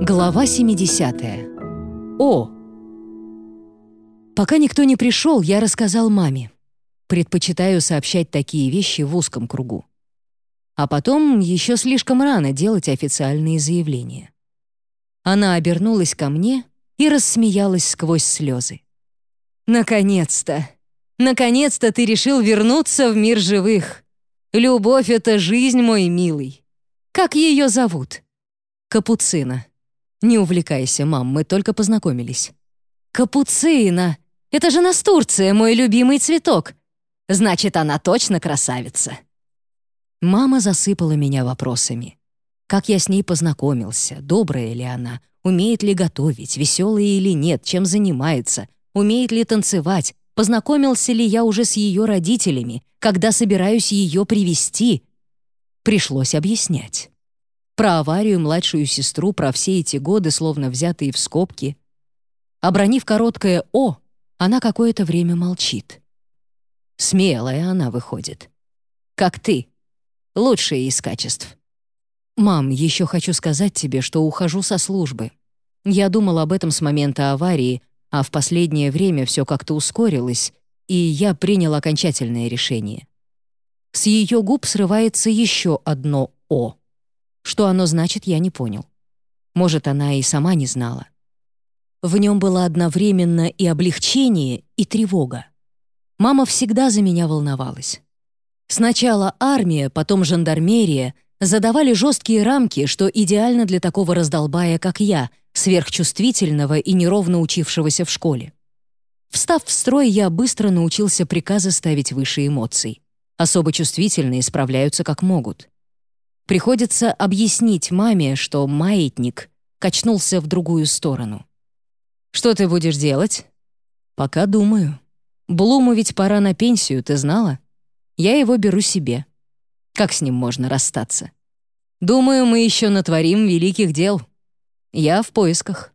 Глава 70. О! Пока никто не пришел, я рассказал маме. Предпочитаю сообщать такие вещи в узком кругу. А потом еще слишком рано делать официальные заявления. Она обернулась ко мне и рассмеялась сквозь слезы. «Наконец-то! Наконец-то ты решил вернуться в мир живых! Любовь — это жизнь, мой милый! Как ее зовут?» «Капуцина». «Не увлекайся, мам, мы только познакомились». «Капуцина! Это же настурция, мой любимый цветок! Значит, она точно красавица!» Мама засыпала меня вопросами. Как я с ней познакомился, добрая ли она, умеет ли готовить, веселая или нет, чем занимается, умеет ли танцевать, познакомился ли я уже с ее родителями, когда собираюсь ее привести. Пришлось объяснять. Про аварию, младшую сестру, про все эти годы, словно взятые в скобки. Обронив короткое «О», она какое-то время молчит. Смелая она выходит. Как ты. Лучшее из качеств. «Мам, еще хочу сказать тебе, что ухожу со службы. Я думал об этом с момента аварии, а в последнее время все как-то ускорилось, и я принял окончательное решение». С ее губ срывается еще одно «О». Что оно значит, я не понял. Может, она и сама не знала. В нем было одновременно и облегчение, и тревога. Мама всегда за меня волновалась. Сначала армия, потом жандармерия задавали жесткие рамки, что идеально для такого раздолбая, как я, сверхчувствительного и неровно учившегося в школе. Встав в строй, я быстро научился приказы ставить выше эмоций. Особо чувствительные справляются как могут. Приходится объяснить маме, что маятник качнулся в другую сторону. «Что ты будешь делать?» «Пока думаю. Блуму ведь пора на пенсию, ты знала? Я его беру себе. Как с ним можно расстаться? Думаю, мы еще натворим великих дел. Я в поисках.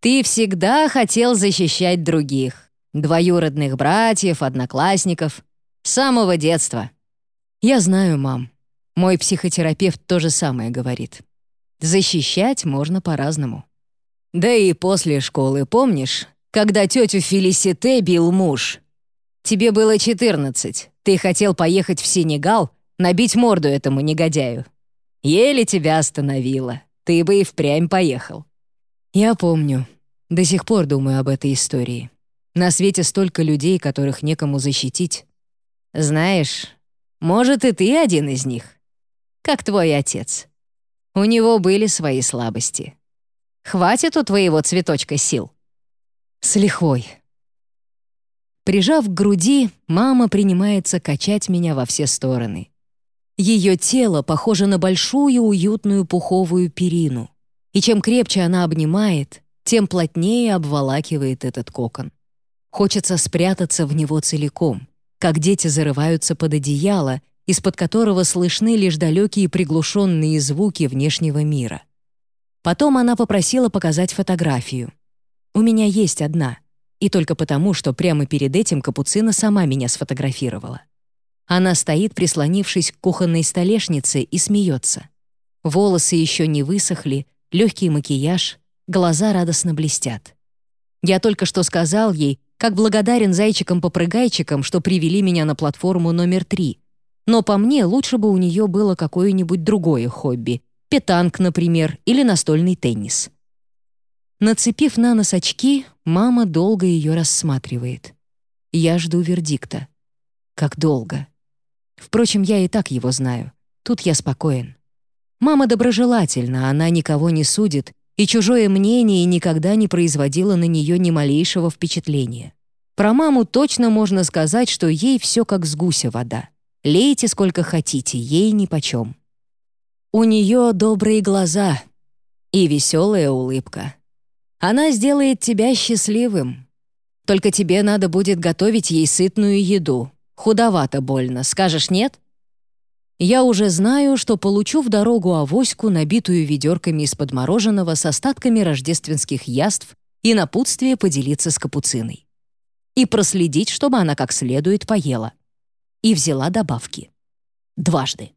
Ты всегда хотел защищать других. Двоюродных братьев, одноклассников. С самого детства. Я знаю, мам. Мой психотерапевт то же самое говорит. Защищать можно по-разному. Да и после школы, помнишь, когда тетю Фелисите бил муж? Тебе было 14, ты хотел поехать в Сенегал, набить морду этому негодяю. Еле тебя остановила, ты бы и впрямь поехал. Я помню. До сих пор думаю об этой истории. На свете столько людей, которых некому защитить. Знаешь, может, и ты один из них как твой отец. У него были свои слабости. Хватит у твоего цветочка сил. С лихвой. Прижав к груди, мама принимается качать меня во все стороны. Ее тело похоже на большую уютную пуховую перину. И чем крепче она обнимает, тем плотнее обволакивает этот кокон. Хочется спрятаться в него целиком, как дети зарываются под одеяло из-под которого слышны лишь далекие приглушенные звуки внешнего мира. Потом она попросила показать фотографию. «У меня есть одна», и только потому, что прямо перед этим Капуцина сама меня сфотографировала. Она стоит, прислонившись к кухонной столешнице, и смеется. Волосы еще не высохли, легкий макияж, глаза радостно блестят. Я только что сказал ей, как благодарен зайчикам-попрыгайчикам, что привели меня на платформу номер три — но по мне лучше бы у нее было какое-нибудь другое хобби. Петанк, например, или настольный теннис. Нацепив на нос очки, мама долго ее рассматривает. Я жду вердикта. Как долго. Впрочем, я и так его знаю. Тут я спокоен. Мама доброжелательна, она никого не судит, и чужое мнение никогда не производило на нее ни малейшего впечатления. Про маму точно можно сказать, что ей все как с гуся вода. Лейте сколько хотите, ей нипочем. У нее добрые глаза и веселая улыбка. Она сделает тебя счастливым. Только тебе надо будет готовить ей сытную еду. Худовато больно, скажешь нет? Я уже знаю, что получу в дорогу авоську, набитую ведерками из-под мороженого с остатками рождественских яств и напутствие поделиться с капуциной. И проследить, чтобы она как следует поела и взяла добавки. Дважды.